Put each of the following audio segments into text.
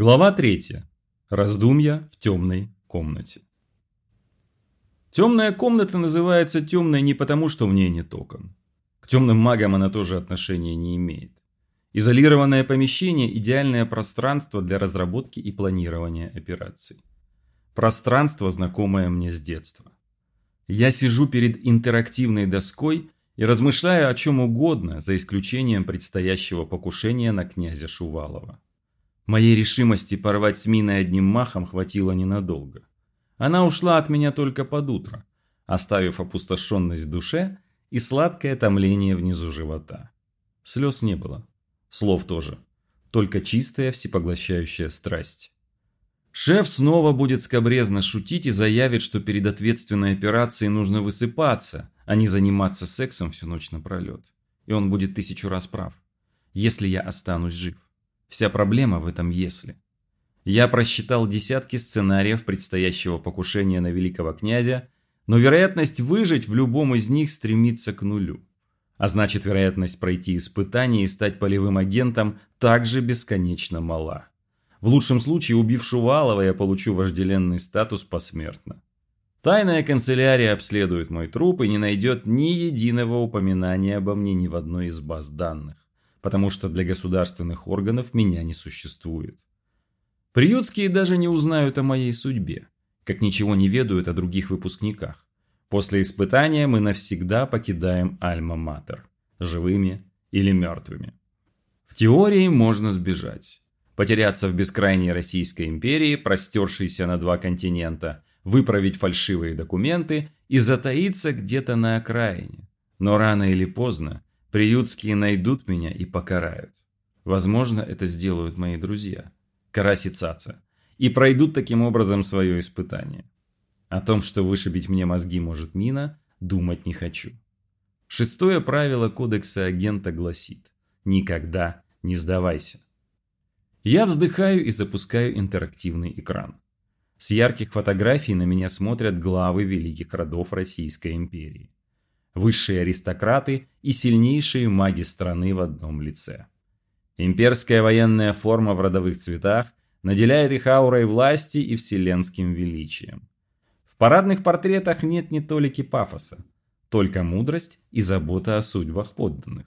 Глава 3. Раздумья в темной комнате. Темная комната называется темной не потому, что в ней нет окон. К темным магам она тоже отношения не имеет. Изолированное помещение – идеальное пространство для разработки и планирования операций. Пространство, знакомое мне с детства. Я сижу перед интерактивной доской и размышляю о чем угодно, за исключением предстоящего покушения на князя Шувалова. Моей решимости порвать с Миной одним махом хватило ненадолго. Она ушла от меня только под утро, оставив опустошенность в душе и сладкое томление внизу живота. Слез не было, слов тоже, только чистая всепоглощающая страсть. Шеф снова будет скобрезно шутить и заявит, что перед ответственной операцией нужно высыпаться, а не заниматься сексом всю ночь напролет. И он будет тысячу раз прав, если я останусь жив. Вся проблема в этом «если». Я просчитал десятки сценариев предстоящего покушения на великого князя, но вероятность выжить в любом из них стремится к нулю. А значит, вероятность пройти испытание и стать полевым агентом также бесконечно мала. В лучшем случае, убив Шувалова, я получу вожделенный статус посмертно. Тайная канцелярия обследует мой труп и не найдет ни единого упоминания обо мне ни в одной из баз данных потому что для государственных органов меня не существует. Приютские даже не узнают о моей судьбе, как ничего не ведают о других выпускниках. После испытания мы навсегда покидаем Альма-Матер, живыми или мертвыми. В теории можно сбежать. Потеряться в бескрайней Российской империи, простершейся на два континента, выправить фальшивые документы и затаиться где-то на окраине. Но рано или поздно Приютские найдут меня и покарают. Возможно, это сделают мои друзья, Карась и Цаца, и пройдут таким образом свое испытание. О том, что вышибить мне мозги может мина, думать не хочу. Шестое правило кодекса агента гласит «Никогда не сдавайся». Я вздыхаю и запускаю интерактивный экран. С ярких фотографий на меня смотрят главы великих родов Российской империи высшие аристократы и сильнейшие маги страны в одном лице. Имперская военная форма в родовых цветах наделяет их аурой власти и вселенским величием. В парадных портретах нет ни толики пафоса, только мудрость и забота о судьбах подданных.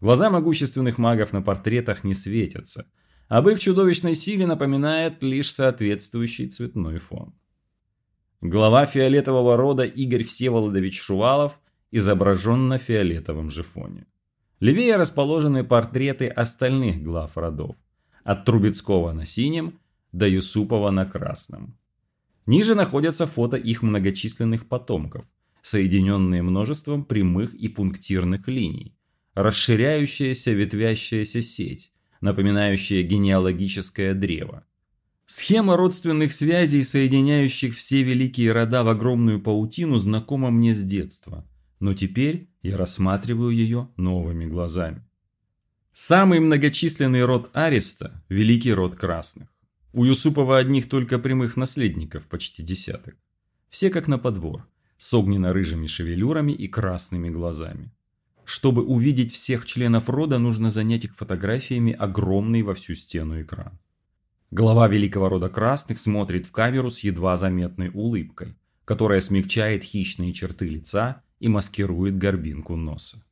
Глаза могущественных магов на портретах не светятся, об их чудовищной силе напоминает лишь соответствующий цветной фон. Глава фиолетового рода Игорь Всеволодович Шувалов изображен на фиолетовом же фоне. Левее расположены портреты остальных глав родов, от Трубецкого на синем до Юсупова на красном. Ниже находятся фото их многочисленных потомков, соединенные множеством прямых и пунктирных линий, расширяющаяся ветвящаяся сеть, напоминающая генеалогическое древо. Схема родственных связей, соединяющих все великие рода в огромную паутину, знакома мне с детства но теперь я рассматриваю ее новыми глазами. Самый многочисленный род Ариста – великий род красных. У Юсупова одних только прямых наследников почти десяток. Все как на подбор, с огненно-рыжими шевелюрами и красными глазами. Чтобы увидеть всех членов рода, нужно занять их фотографиями огромный во всю стену экран. Глава великого рода красных смотрит в камеру с едва заметной улыбкой, которая смягчает хищные черты лица и маскирует горбинку носа.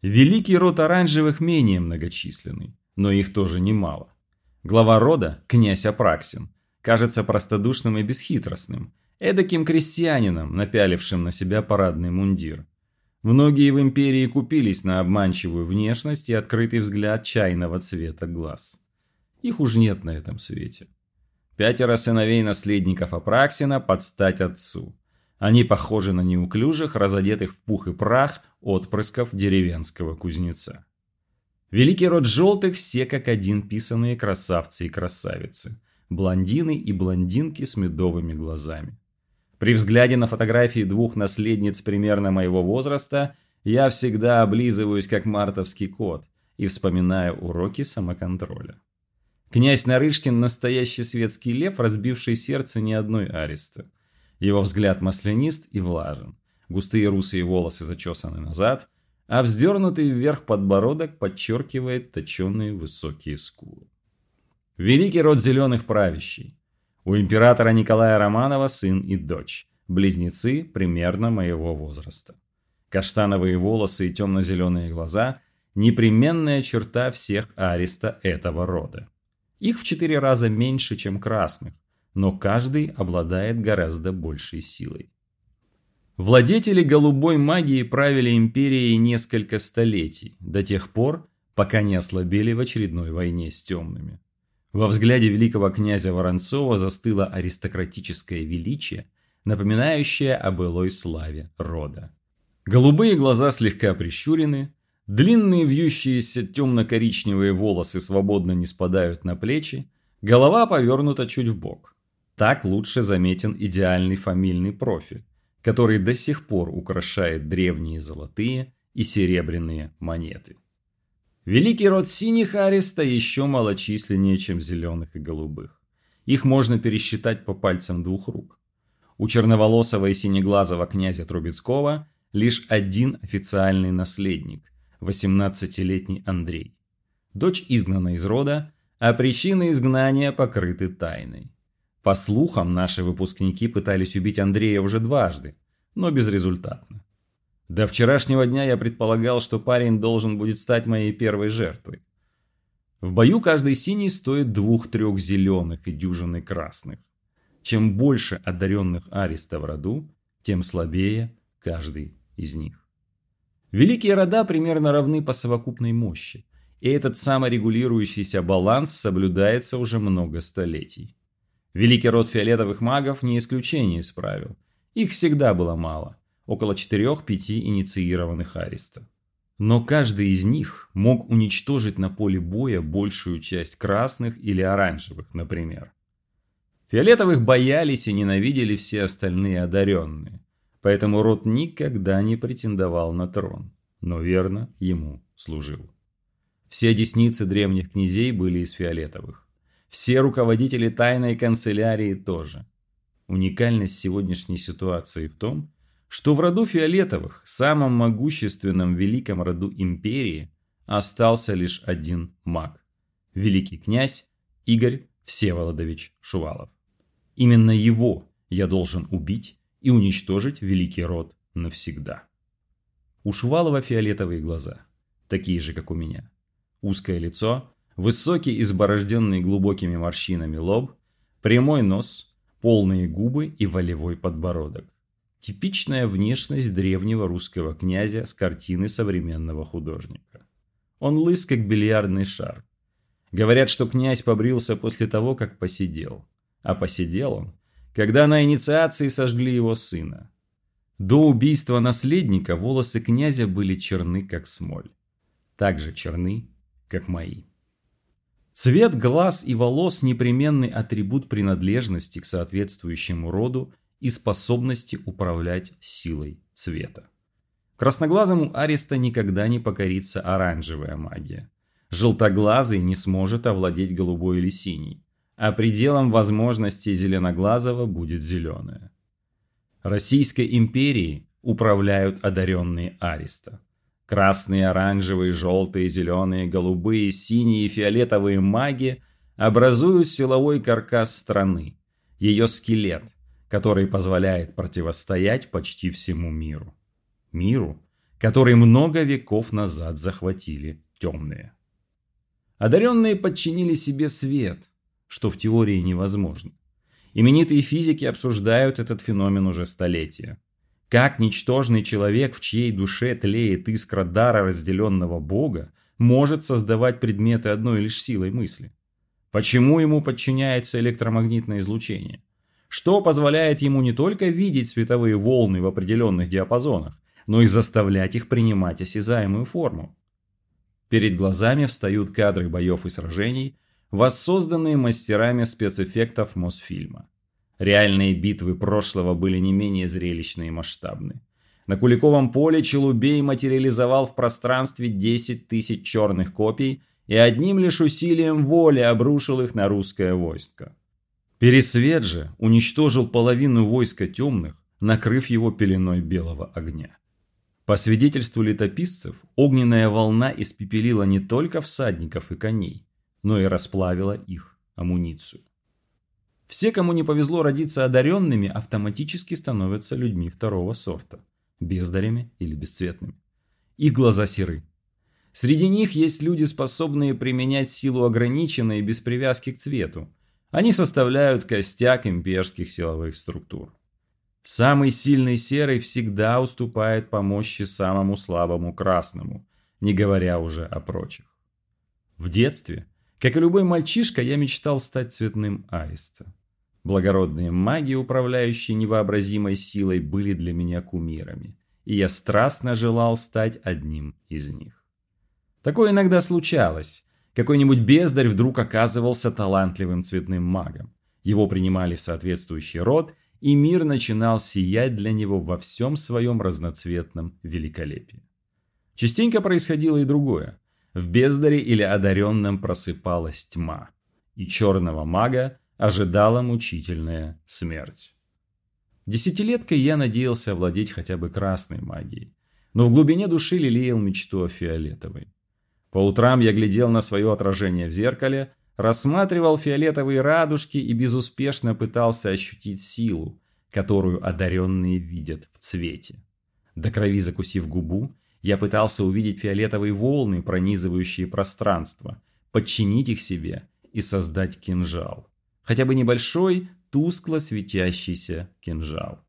Великий род оранжевых менее многочисленный, но их тоже немало. Глава рода, князь Апраксин, кажется простодушным и бесхитростным, эдаким крестьянином, напялившим на себя парадный мундир. Многие в империи купились на обманчивую внешность и открытый взгляд чайного цвета глаз. Их уж нет на этом свете. Пятеро сыновей наследников Апраксина под стать отцу. Они похожи на неуклюжих, разодетых в пух и прах отпрысков деревенского кузнеца. Великий род желтых все как один писанные красавцы и красавицы, блондины и блондинки с медовыми глазами. При взгляде на фотографии двух наследниц примерно моего возраста я всегда облизываюсь как мартовский кот и вспоминаю уроки самоконтроля. Князь Нарышкин – настоящий светский лев, разбивший сердце не одной ареста. Его взгляд маслянист и влажен. Густые русые волосы зачесаны назад, а вздернутый вверх подбородок подчеркивает точеные высокие скулы. Великий род зеленых правящий. У императора Николая Романова сын и дочь. Близнецы примерно моего возраста. Каштановые волосы и темно-зеленые глаза – непременная черта всех ариста этого рода. Их в четыре раза меньше, чем красных, но каждый обладает гораздо большей силой. Владетели голубой магии правили империей несколько столетий, до тех пор, пока не ослабели в очередной войне с темными. Во взгляде великого князя Воронцова застыло аристократическое величие, напоминающее о былой славе рода. Голубые глаза слегка прищурены, длинные вьющиеся темно-коричневые волосы свободно не спадают на плечи, голова повернута чуть в бок. Так лучше заметен идеальный фамильный профиль, который до сих пор украшает древние золотые и серебряные монеты. Великий род синих ареста еще малочисленнее, чем зеленых и голубых. Их можно пересчитать по пальцам двух рук. У черноволосого и синеглазого князя Трубецкого лишь один официальный наследник – 18-летний Андрей. Дочь изгнана из рода, а причины изгнания покрыты тайной. По слухам, наши выпускники пытались убить Андрея уже дважды, но безрезультатно. До вчерашнего дня я предполагал, что парень должен будет стать моей первой жертвой. В бою каждый синий стоит двух-трех зеленых и дюжины красных. Чем больше одаренных ариста в роду, тем слабее каждый из них. Великие рода примерно равны по совокупной мощи, и этот саморегулирующийся баланс соблюдается уже много столетий. Великий род фиолетовых магов не исключение из правил. Их всегда было мало около 4-5 инициированных ареста. Но каждый из них мог уничтожить на поле боя большую часть красных или оранжевых, например. Фиолетовых боялись и ненавидели все остальные одаренные, поэтому род никогда не претендовал на трон, но верно ему служил. Все десницы древних князей были из фиолетовых. Все руководители тайной канцелярии тоже. Уникальность сегодняшней ситуации в том, что в роду Фиолетовых, самом могущественном великом роду империи, остался лишь один маг – великий князь Игорь Всеволодович Шувалов. Именно его я должен убить и уничтожить великий род навсегда. У Шувалова фиолетовые глаза, такие же, как у меня. Узкое лицо, высокий изборожденный глубокими морщинами лоб, прямой нос, полные губы и волевой подбородок. Типичная внешность древнего русского князя с картины современного художника. Он лыс, как бильярдный шар. Говорят, что князь побрился после того, как посидел. А посидел он, когда на инициации сожгли его сына. До убийства наследника волосы князя были черны, как смоль. Так же черны, как мои. Цвет глаз и волос – непременный атрибут принадлежности к соответствующему роду и способности управлять силой цвета. Красноглазому Ариста никогда не покорится оранжевая магия. Желтоглазый не сможет овладеть голубой или синей, а пределом возможностей зеленоглазого будет зеленая. Российской империей управляют одаренные Ариста. Красные, оранжевые, желтые, зеленые, голубые, синие и фиолетовые маги образуют силовой каркас страны, ее скелет – который позволяет противостоять почти всему миру. Миру, который много веков назад захватили темные. Одаренные подчинили себе свет, что в теории невозможно. Именитые физики обсуждают этот феномен уже столетия. Как ничтожный человек, в чьей душе тлеет искра дара разделенного Бога, может создавать предметы одной лишь силой мысли? Почему ему подчиняется электромагнитное излучение? что позволяет ему не только видеть световые волны в определенных диапазонах, но и заставлять их принимать осязаемую форму. Перед глазами встают кадры боев и сражений, воссозданные мастерами спецэффектов Мосфильма. Реальные битвы прошлого были не менее зрелищны и масштабны. На Куликовом поле Челубей материализовал в пространстве 10 тысяч черных копий и одним лишь усилием воли обрушил их на русское войско. Пересвет же уничтожил половину войска темных, накрыв его пеленой белого огня. По свидетельству летописцев, огненная волна испепелила не только всадников и коней, но и расплавила их амуницию. Все, кому не повезло родиться одаренными, автоматически становятся людьми второго сорта, бездарями или бесцветными. Их глаза серы. Среди них есть люди, способные применять силу ограниченно и без привязки к цвету. Они составляют костяк имперских силовых структур. Самый сильный серый всегда уступает по мощи самому слабому красному, не говоря уже о прочих. В детстве, как и любой мальчишка, я мечтал стать цветным аиста. Благородные маги, управляющие невообразимой силой, были для меня кумирами, и я страстно желал стать одним из них. Такое иногда случалось. Какой-нибудь бездарь вдруг оказывался талантливым цветным магом. Его принимали в соответствующий род, и мир начинал сиять для него во всем своем разноцветном великолепии. Частенько происходило и другое. В бездаре или одаренном просыпалась тьма, и черного мага ожидала мучительная смерть. Десятилеткой я надеялся овладеть хотя бы красной магией, но в глубине души лелеял мечту о фиолетовой. По утрам я глядел на свое отражение в зеркале, рассматривал фиолетовые радужки и безуспешно пытался ощутить силу, которую одаренные видят в цвете. До крови закусив губу, я пытался увидеть фиолетовые волны, пронизывающие пространство, подчинить их себе и создать кинжал хотя бы небольшой, тускло светящийся кинжал.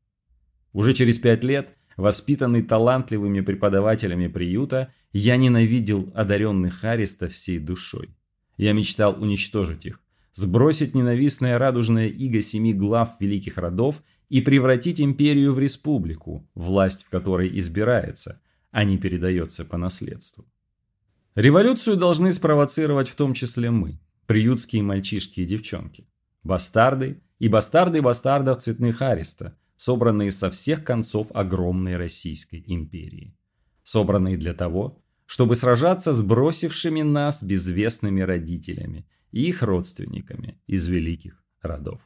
Уже через пять лет, воспитанный талантливыми преподавателями приюта, я ненавидел одаренных Ариста всей душой. Я мечтал уничтожить их, сбросить ненавистное радужное иго семи глав великих родов и превратить империю в республику, власть в которой избирается, а не передается по наследству. Революцию должны спровоцировать в том числе мы, приютские мальчишки и девчонки бастарды и бастарды бастардов цветных ареста, собранные со всех концов огромной Российской империи. Собранные для того, чтобы сражаться с бросившими нас безвестными родителями и их родственниками из великих родов.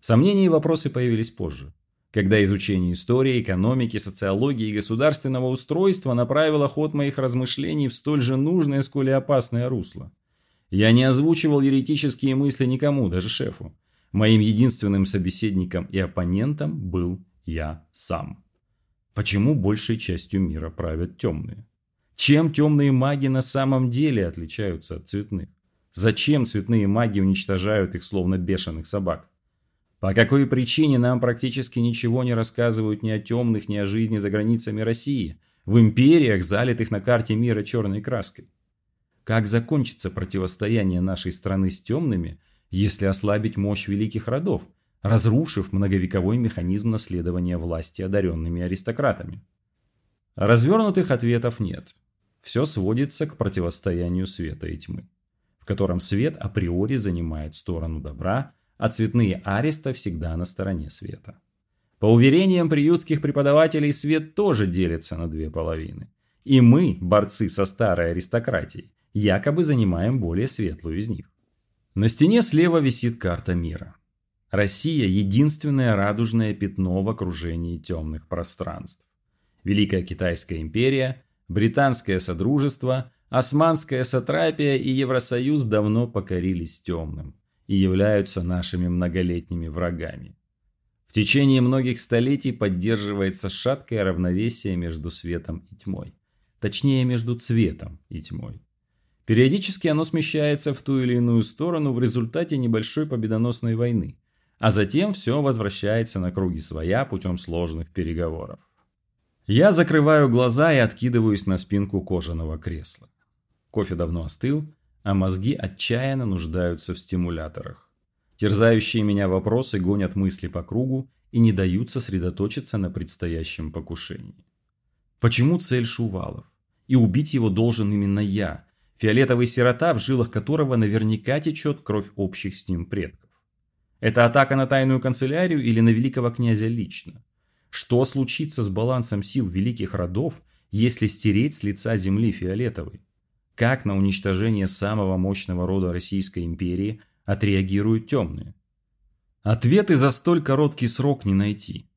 Сомнения и вопросы появились позже, когда изучение истории, экономики, социологии и государственного устройства направило ход моих размышлений в столь же нужное, сколь и опасное русло – я не озвучивал еретические мысли никому, даже шефу. Моим единственным собеседником и оппонентом был я сам. Почему большей частью мира правят темные? Чем темные маги на самом деле отличаются от цветных? Зачем цветные маги уничтожают их словно бешеных собак? По какой причине нам практически ничего не рассказывают ни о темных, ни о жизни за границами России, в империях, залитых на карте мира черной краской? Как закончится противостояние нашей страны с темными, если ослабить мощь великих родов, разрушив многовековой механизм наследования власти одаренными аристократами? Развернутых ответов нет. Все сводится к противостоянию света и тьмы, в котором свет априори занимает сторону добра, а цветные ареста всегда на стороне света. По уверениям приютских преподавателей, свет тоже делится на две половины. И мы, борцы со старой аристократией, якобы занимаем более светлую из них. На стене слева висит карта мира. Россия – единственное радужное пятно в окружении темных пространств. Великая Китайская империя, Британское Содружество, Османская Сатрапия и Евросоюз давно покорились темным и являются нашими многолетними врагами. В течение многих столетий поддерживается шаткое равновесие между светом и тьмой. Точнее, между цветом и тьмой. Периодически оно смещается в ту или иную сторону в результате небольшой победоносной войны, а затем все возвращается на круги своя путем сложных переговоров. Я закрываю глаза и откидываюсь на спинку кожаного кресла. Кофе давно остыл, а мозги отчаянно нуждаются в стимуляторах. Терзающие меня вопросы гонят мысли по кругу и не дают сосредоточиться на предстоящем покушении. Почему цель Шувалов? И убить его должен именно я, Фиолетовый сирота, в жилах которого наверняка течет кровь общих с ним предков. Это атака на тайную канцелярию или на великого князя лично? Что случится с балансом сил великих родов, если стереть с лица земли фиолетовый? Как на уничтожение самого мощного рода Российской империи отреагируют темные? Ответы за столь короткий срок не найти.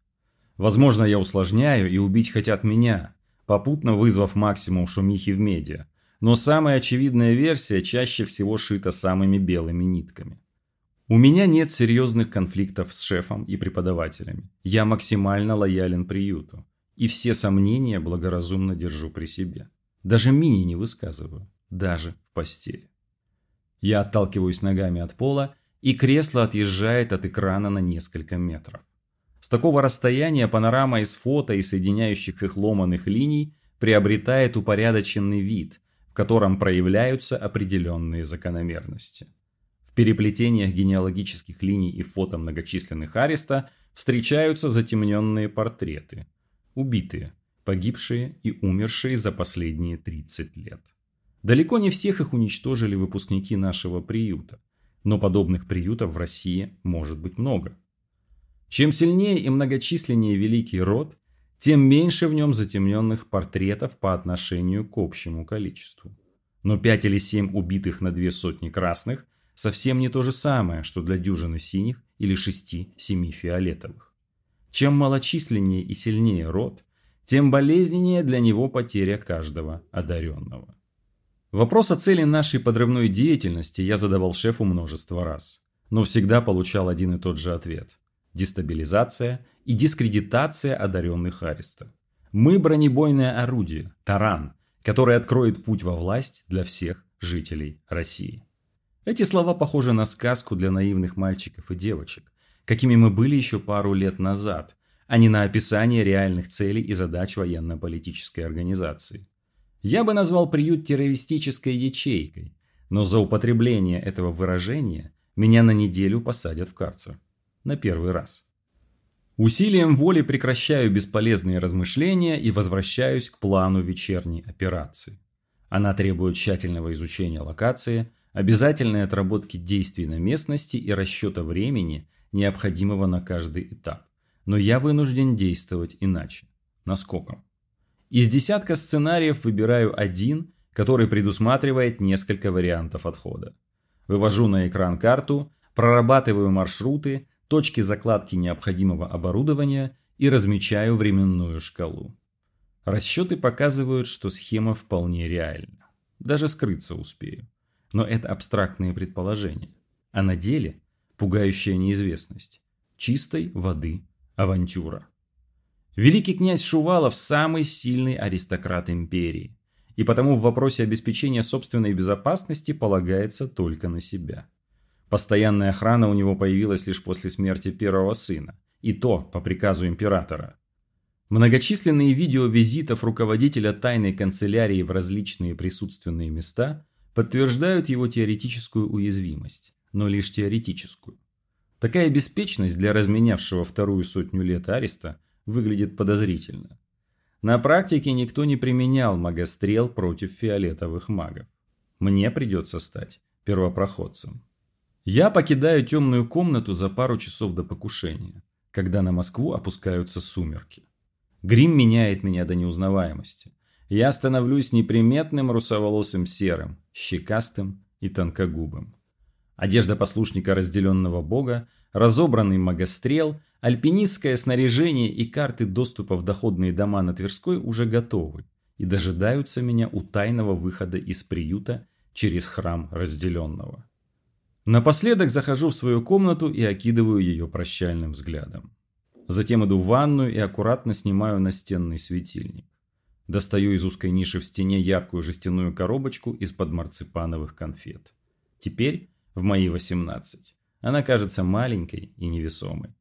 Возможно, я усложняю и убить хотят меня, попутно вызвав максимум шумихи в медиа, но самая очевидная версия чаще всего шита самыми белыми нитками. У меня нет серьезных конфликтов с шефом и преподавателями. Я максимально лоялен приюту. И все сомнения благоразумно держу при себе. Даже мини не высказываю. Даже в постели. Я отталкиваюсь ногами от пола, и кресло отъезжает от экрана на несколько метров. С такого расстояния панорама из фото и соединяющих их ломаных линий приобретает упорядоченный вид, котором проявляются определенные закономерности. В переплетениях генеалогических линий и фото многочисленных ареста встречаются затемненные портреты. Убитые, погибшие и умершие за последние 30 лет. Далеко не всех их уничтожили выпускники нашего приюта, но подобных приютов в России может быть много. Чем сильнее и многочисленнее великий род, тем меньше в нем затемненных портретов по отношению к общему количеству. Но 5 или 7 убитых на две сотни красных совсем не то же самое, что для дюжины синих или 6-7 фиолетовых. Чем малочисленнее и сильнее род, тем болезненнее для него потеря каждого одаренного. Вопрос о цели нашей подрывной деятельности я задавал шефу множество раз, но всегда получал один и тот же ответ – дестабилизация и дискредитация одаренных Ареста. Мы бронебойное орудие, таран, который откроет путь во власть для всех жителей России. Эти слова похожи на сказку для наивных мальчиков и девочек, какими мы были еще пару лет назад, а не на описание реальных целей и задач военно-политической организации. Я бы назвал приют террористической ячейкой, но за употребление этого выражения меня на неделю посадят в карцер. На первый раз. Усилием воли прекращаю бесполезные размышления и возвращаюсь к плану вечерней операции. Она требует тщательного изучения локации, обязательной отработки действий на местности и расчета времени, необходимого на каждый этап. Но я вынужден действовать иначе. Наскоком. Из десятка сценариев выбираю один, который предусматривает несколько вариантов отхода. Вывожу на экран карту, прорабатываю маршруты, точки закладки необходимого оборудования и размечаю временную шкалу. Расчеты показывают, что схема вполне реальна. Даже скрыться успею. Но это абстрактные предположения. А на деле пугающая неизвестность. Чистой воды авантюра. Великий князь Шувалов – самый сильный аристократ империи, и потому в вопросе обеспечения собственной безопасности полагается только на себя. Постоянная охрана у него появилась лишь после смерти первого сына, и то по приказу императора. Многочисленные видео визитов руководителя тайной канцелярии в различные присутственные места подтверждают его теоретическую уязвимость, но лишь теоретическую. Такая беспечность для разменявшего вторую сотню лет ареста – выглядит подозрительно. На практике никто не применял магострел против фиолетовых магов. Мне придется стать первопроходцем. Я покидаю темную комнату за пару часов до покушения, когда на Москву опускаются сумерки. Грим меняет меня до неузнаваемости. Я становлюсь неприметным русоволосым серым, щекастым и тонкогубым. Одежда послушника разделенного бога, разобранный магострел Альпинистское снаряжение и карты доступа в доходные дома на Тверской уже готовы и дожидаются меня у тайного выхода из приюта через храм разделенного. Напоследок захожу в свою комнату и окидываю ее прощальным взглядом. Затем иду в ванную и аккуратно снимаю настенный светильник. Достаю из узкой ниши в стене яркую жестяную коробочку из-под марципановых конфет. Теперь, в мои 18, она кажется маленькой и невесомой.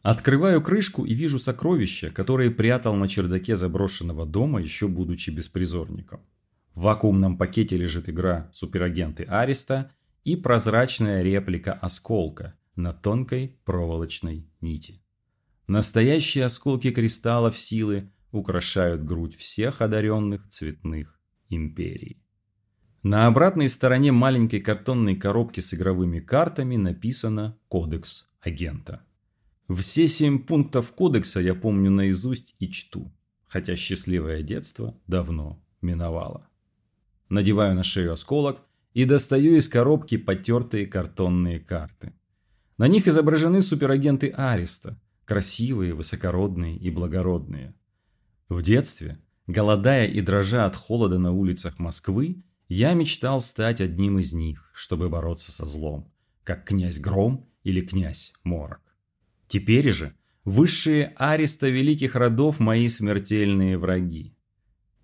Открываю крышку и вижу сокровища, которые прятал на чердаке заброшенного дома, еще будучи беспризорником. В вакуумном пакете лежит игра «Суперагенты Ариста» и прозрачная реплика осколка на тонкой проволочной нити. Настоящие осколки кристаллов силы украшают грудь всех одаренных цветных империй. На обратной стороне маленькой картонной коробки с игровыми картами написано «Кодекс агента». Все семь пунктов кодекса я помню наизусть и чту, хотя счастливое детство давно миновало. Надеваю на шею осколок и достаю из коробки потертые картонные карты. На них изображены суперагенты Ариста, красивые, высокородные и благородные. В детстве, голодая и дрожа от холода на улицах Москвы, Я мечтал стать одним из них, чтобы бороться со злом, как князь Гром или князь Морок. Теперь же высшие ареста великих родов мои смертельные враги.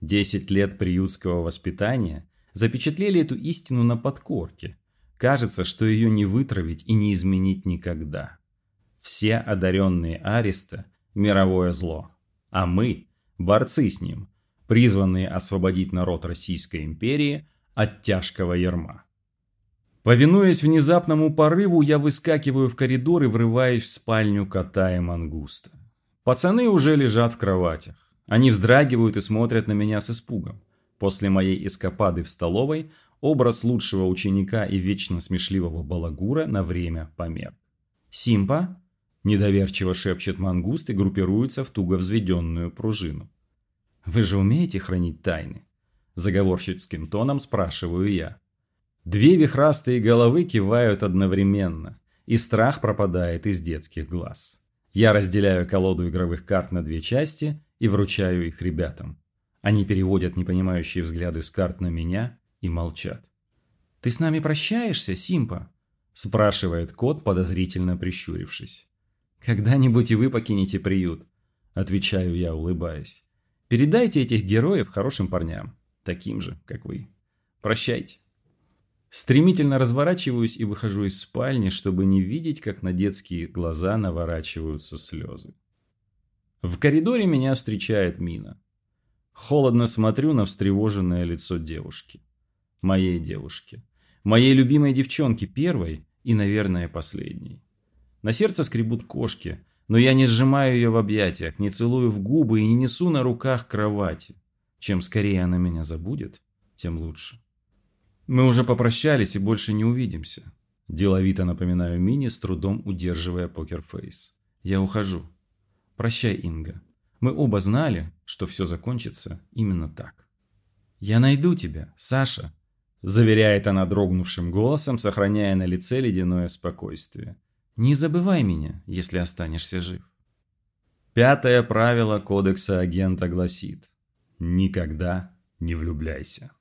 Десять лет приютского воспитания запечатлели эту истину на подкорке. Кажется, что ее не вытравить и не изменить никогда. Все одаренные ареста – мировое зло, а мы – борцы с ним, призванные освободить народ Российской империи от тяжкого ярма. Повинуясь внезапному порыву, я выскакиваю в коридор и врываюсь в спальню кота и мангуста. Пацаны уже лежат в кроватях. Они вздрагивают и смотрят на меня с испугом. После моей эскапады в столовой образ лучшего ученика и вечно смешливого балагура на время помер. «Симпа?» – недоверчиво шепчет мангуст и группируется в туго взведенную пружину. «Вы же умеете хранить тайны?» – заговорщицким тоном спрашиваю я. Две вихрастые головы кивают одновременно, и страх пропадает из детских глаз. Я разделяю колоду игровых карт на две части и вручаю их ребятам. Они переводят непонимающие взгляды с карт на меня и молчат. «Ты с нами прощаешься, Симпа?» – спрашивает кот, подозрительно прищурившись. «Когда-нибудь и вы покинете приют», – отвечаю я, улыбаясь. «Передайте этих героев хорошим парням, таким же, как вы. Прощайте». Стремительно разворачиваюсь и выхожу из спальни, чтобы не видеть, как на детские глаза наворачиваются слезы. В коридоре меня встречает Мина. Холодно смотрю на встревоженное лицо девушки. Моей девушки. Моей любимой девчонки первой и, наверное, последней. На сердце скребут кошки, но я не сжимаю ее в объятиях, не целую в губы и не несу на руках кровати. Чем скорее она меня забудет, тем лучше. Мы уже попрощались и больше не увидимся. Деловито напоминаю Мини, с трудом удерживая покерфейс. Я ухожу. Прощай, Инга. Мы оба знали, что все закончится именно так. «Я найду тебя, Саша», – заверяет она дрогнувшим голосом, сохраняя на лице ледяное спокойствие. «Не забывай меня, если останешься жив». Пятое правило кодекса агента гласит «Никогда не влюбляйся».